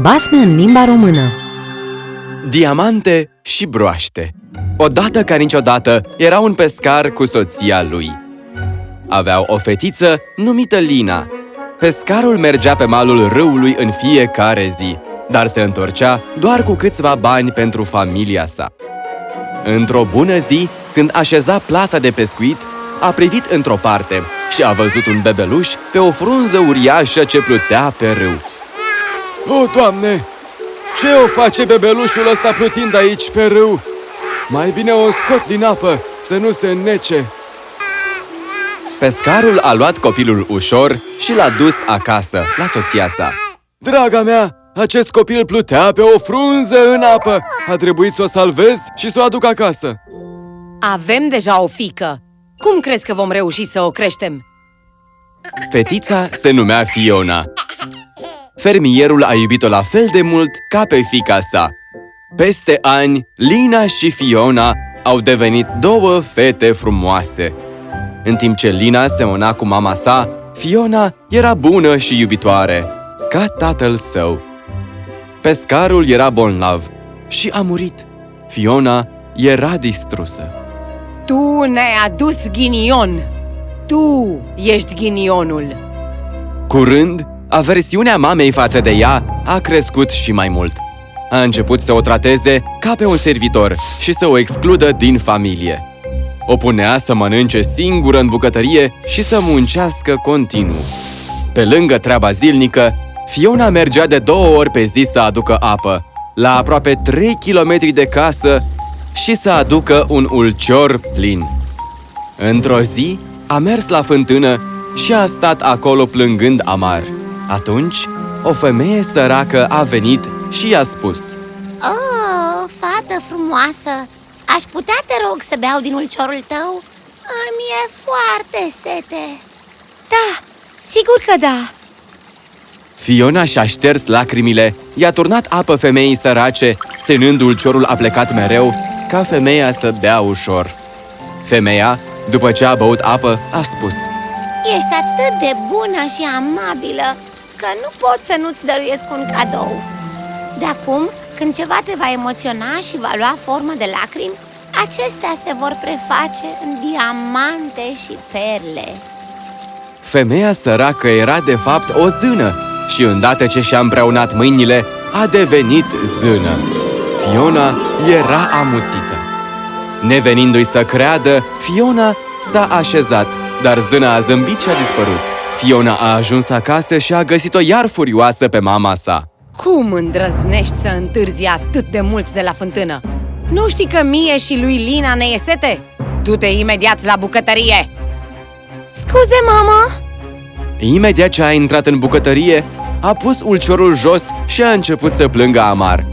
Basme în limba română. Diamante și broaște. Odată ca niciodată era un pescar cu soția lui. Aveau o fetiță numită Lina. Pescarul mergea pe malul râului în fiecare zi Dar se întorcea doar cu câțiva bani pentru familia sa. Într-o bună zi, când așeza plasa de pescuit A privit într-o parte și a văzut un bebeluș pe o frunză uriașă ce plutea pe râu O, Doamne! Ce o face bebelușul ăsta plutind aici pe râu? Mai bine o scot din apă, să nu se înnece. Pescarul a luat copilul ușor și l-a dus acasă, la soția sa. Draga mea, acest copil plutea pe o frunză în apă. A trebuit să o salvez și să o aduc acasă. Avem deja o fică! Cum crezi că vom reuși să o creștem? Fetița se numea Fiona. Fermierul a iubit-o la fel de mult ca pe fica sa. Peste ani, Lina și Fiona au devenit două fete frumoase. În timp ce Lina semăna cu mama sa, Fiona era bună și iubitoare, ca tatăl său. Pescarul era bolnav și a murit. Fiona era distrusă. Tu ne-ai adus ghinion! Tu ești ghinionul! Curând, aversiunea mamei față de ea a crescut și mai mult. A început să o trateze ca pe un servitor și să o excludă din familie. O punea să mănânce singură în bucătărie și să muncească continuu. Pe lângă treaba zilnică, Fiona mergea de două ori pe zi să aducă apă, la aproape 3 km de casă și să aducă un ulcior plin. Într-o zi, a mers la fântână și a stat acolo plângând amar. Atunci, o femeie săracă a venit și i-a spus Oh, fată frumoasă, aș putea, te rog, să beau din ulciorul tău? Îmi e foarte sete Da, sigur că da! Fiona și-a șters lacrimile, i-a turnat apă femeii sărace, ținând ulciorul aplecat mereu, ca femeia să bea ușor. Femeia, după ce a băut apă, a spus Ești atât de bună și amabilă că nu pot să nu-ți dăruiesc un cadou De acum, când ceva te va emoționa și va lua formă de lacrimi, acestea se vor preface în diamante și perle Femeia săracă era de fapt o zână și îndată ce și-a împreunat mâinile, a devenit zână. Fiona era amuțită. Nevenindu-i să creadă, Fiona s-a așezat, dar zâna a zâmbit și a dispărut. Fiona a ajuns acasă și a găsit-o iar furioasă pe mama sa. Cum îndrăznești să întârzi atât de mult de la fântână? Nu știi că mie și lui Lina ne e sete? Du-te imediat la bucătărie! Scuze, mama! Imediat ce a intrat în bucătărie, a pus ulciorul jos și a început să plângă amar.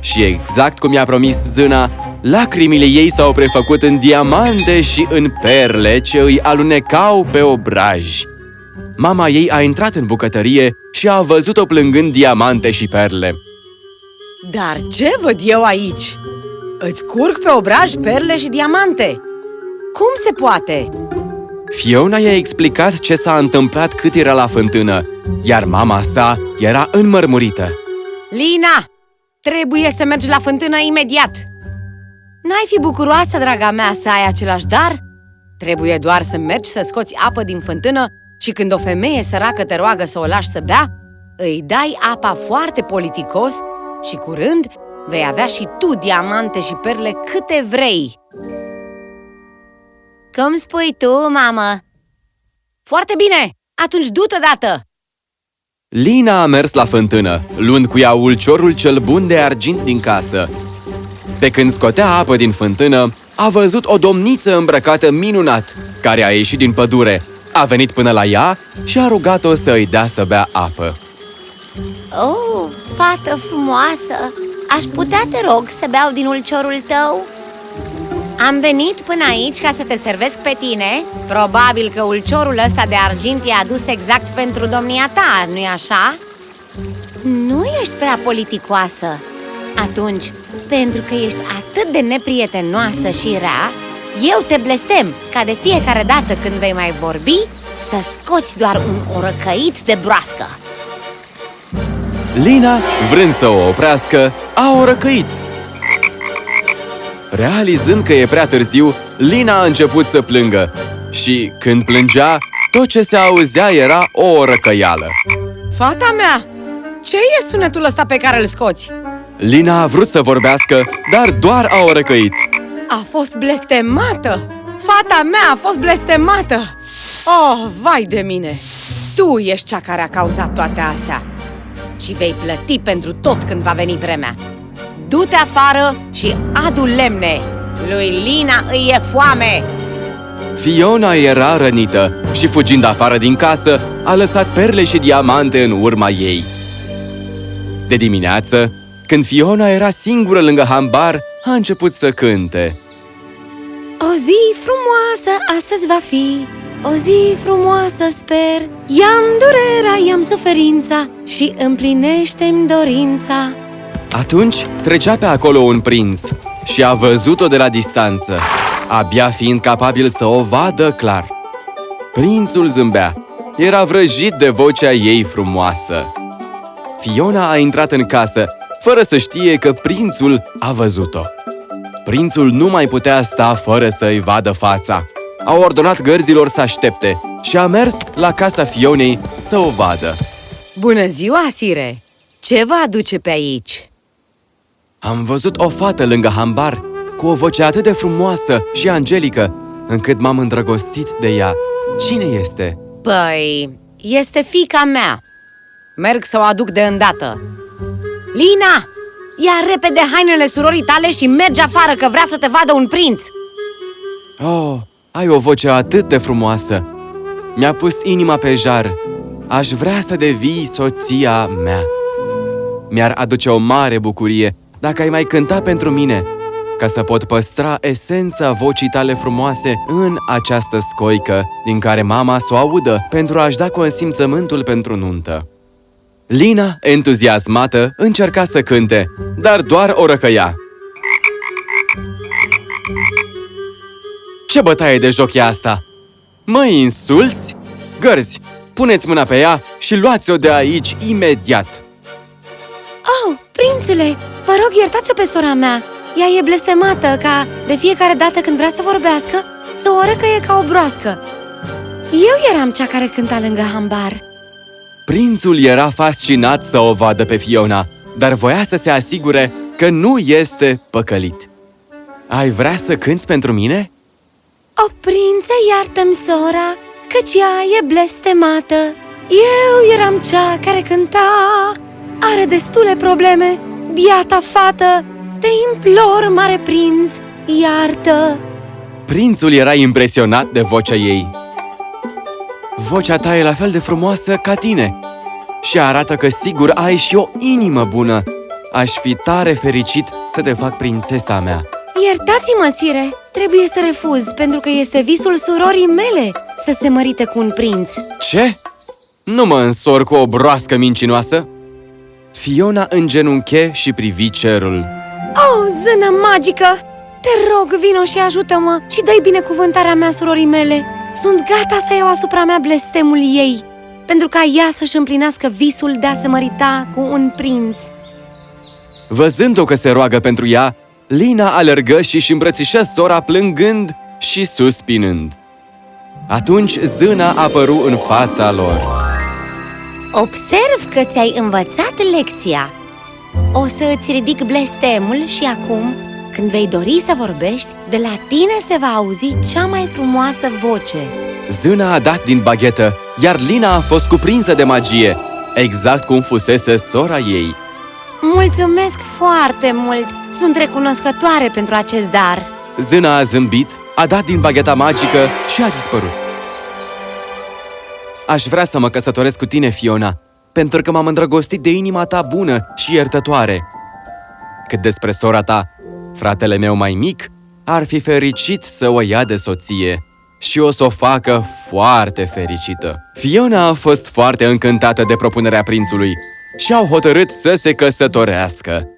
Și exact cum i-a promis zâna, lacrimile ei s-au prefăcut în diamante și în perle ce îi alunecau pe obraj. Mama ei a intrat în bucătărie și a văzut-o plângând diamante și perle. Dar ce văd eu aici? Îți curg pe obraj perle și diamante! Cum se poate? Fiona i-a explicat ce s-a întâmplat cât era la fântână, iar mama sa era înmărmurită. Lina, trebuie să mergi la fântână imediat! N-ai fi bucuroasă, draga mea, să ai același dar? Trebuie doar să mergi să scoți apă din fântână și când o femeie săracă te roagă să o lași să bea, îi dai apa foarte politicos și curând vei avea și tu diamante și perle câte vrei! Cum spui tu, mamă? Foarte bine! Atunci du-te dată! Lina a mers la fântână, luând cu ea ulciorul cel bun de argint din casă. Pe când scotea apă din fântână, a văzut o domniță îmbrăcată minunat, care a ieșit din pădure. A venit până la ea și a rugat-o să îi dea să bea apă. Oh, fată frumoasă, aș putea, te rog, să beau din ulciorul tău? Am venit până aici ca să te servesc pe tine Probabil că ulciorul ăsta de argint e adus exact pentru domnia ta, nu-i așa? Nu ești prea politicoasă Atunci, pentru că ești atât de neprietenoasă și rea Eu te blestem ca de fiecare dată când vei mai vorbi Să scoți doar un orăcăit de broască Lina, vrând să o oprească, a orăcăit. Realizând că e prea târziu, Lina a început să plângă. Și când plângea, tot ce se auzea era o orăcăială. Fata mea, ce e sunetul ăsta pe care îl scoți? Lina a vrut să vorbească, dar doar a orăcăit. A fost blestemată! Fata mea a fost blestemată! Oh, vai de mine! Tu ești cea care a cauzat toate astea și vei plăti pentru tot când va veni vremea. Du-te afară și adu lemne! Lui Lina îi e foame! Fiona era rănită și fugind afară din casă, a lăsat perle și diamante în urma ei. De dimineață, când Fiona era singură lângă hambar, a început să cânte. O zi frumoasă astăzi va fi O zi frumoasă sper I-am durerea, i-am suferința Și împlinește-mi dorința Atunci trecea pe acolo un prinț și a văzut-o de la distanță, abia fiind capabil să o vadă clar. Prințul zâmbea. Era vrăjit de vocea ei frumoasă. Fiona a intrat în casă, fără să știe că prințul a văzut-o. Prințul nu mai putea sta fără să-i vadă fața. A ordonat gărzilor să aștepte și a mers la casa Fionei să o vadă. Bună ziua, Sire! Ce vă aduce pe aici? Am văzut o fată lângă hambar, cu o voce atât de frumoasă și angelică, încât m-am îndrăgostit de ea. Cine este? Păi, este fica mea. Merg să o aduc de îndată. Lina, ia repede hainele surorii tale și mergi afară că vrea să te vadă un prinț. Oh, ai o voce atât de frumoasă! Mi-a pus inima pe jar. Aș vrea să devii soția mea. Mi-ar aduce o mare bucurie dacă ai mai cânta pentru mine, ca să pot păstra esența vocii tale frumoase în această scoică din care mama să o audă pentru a-și da consimțământul pentru nuntă. Lina, entuziasmată, încerca să cânte, dar doar o răcăia. Ce bătaie de joc e asta? Mă insulți? Gărzi, puneți mâna pe ea și luați-o de aici imediat! Oh, prințule, vă rog iertați-o pe sora mea Ea e blestemată ca, de fiecare dată când vrea să vorbească, să o răcăie ca o broască Eu eram cea care cânta lângă hambar Prințul era fascinat să o vadă pe Fiona, dar voia să se asigure că nu este păcălit. Ai vrea să cânți pentru mine? O prințe, iartă-mi sora, căci ea e blestemată Eu eram cea care cânta Are destule probleme, biata fată Te implor, mare prinț, iartă Prințul era impresionat de vocea ei. Vocea ta e la fel de frumoasă ca tine și arată că sigur ai și o inimă bună. Aș fi tare fericit să te fac prințesa mea. Iertați-mă, sire, trebuie să refuz Pentru că este visul surorii mele să se mărite cu un prinț Ce? Nu mă însor cu o broască mincinoasă? Fiona îngenunche și privi cerul. Oh, zână magică! Te rog, vino și ajută-mă și dă-i binecuvântarea mea surorii mele Sunt gata să iau asupra mea blestemul ei Pentru ca ea să-și împlinească visul de a se mărita cu un prinț Văzând-o că se roagă pentru ea, Lina alergă și își îmbrățișă sora plângând și suspinând. Atunci zâna apăru în fața lor. Observ că ți-ai învățat lecția O să îți ridic blestemul și acum, când vei dori să vorbești, de la tine se va auzi cea mai frumoasă voce Zâna a dat din baghetă, iar Lina a fost cuprinsă de magie, exact cum fusese sora ei. Mulțumesc foarte mult! Sunt recunoscătoare pentru acest dar Zâna a zâmbit, a dat din bagheta magică și a dispărut. Aș vrea să mă căsătoresc cu tine, Fiona, pentru că m-am îndrăgostit de inima ta bună și iertătoare. Cât despre sora ta, fratele meu mai mic ar fi fericit să o ia de soție și o să o facă foarte fericită. Fiona a fost foarte încântată de propunerea prințului și au hotărât să se căsătorească.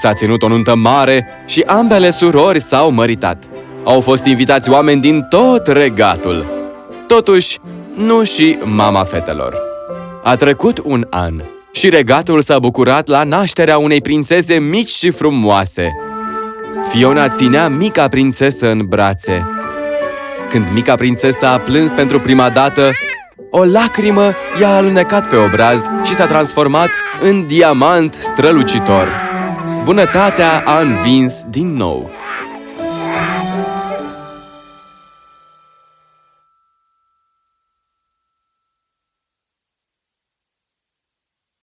S-a ținut o nuntă mare și ambele surori s-au măritat. Au fost invitați oameni din tot regatul. Totuși, nu și mama fetelor. A trecut un an și regatul s-a bucurat la nașterea unei prințese mici și frumoase. Fiona ținea mica prințesă în brațe. Când mica prințesă a plâns pentru prima dată, o lacrimă i-a alunecat pe obraz și s-a transformat în diamant strălucitor. Bunătatea a învins din nou.